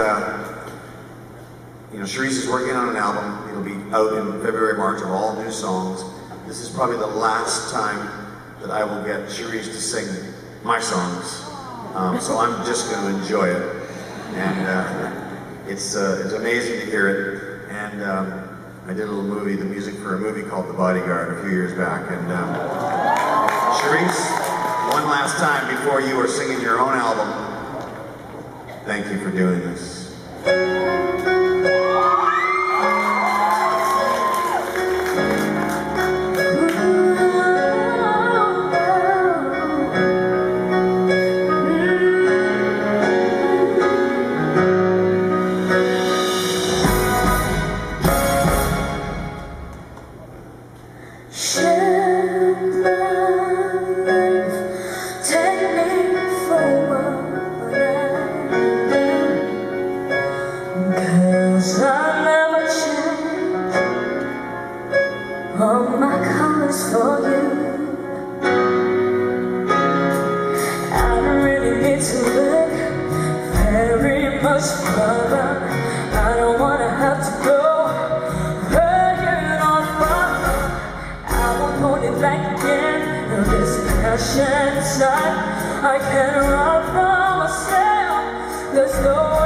Uh, you know, Cherise is working on an album. It'll be out in February, March of all new songs. This is probably the last time that I will get Cherise to sing my songs. Um, so I'm just going to enjoy it. And uh, it's, uh, it's amazing to hear it. And um, I did a little movie, the music for a movie called The Bodyguard a few years back. And um, Cherise, one last time before you are singing your own album, Thank you for doing this. Colors for you. I really need to look very much further. I don't wanna have to go hurting on further. I won't hold it back again. No, this passion inside, I can't run from myself. There's nowhere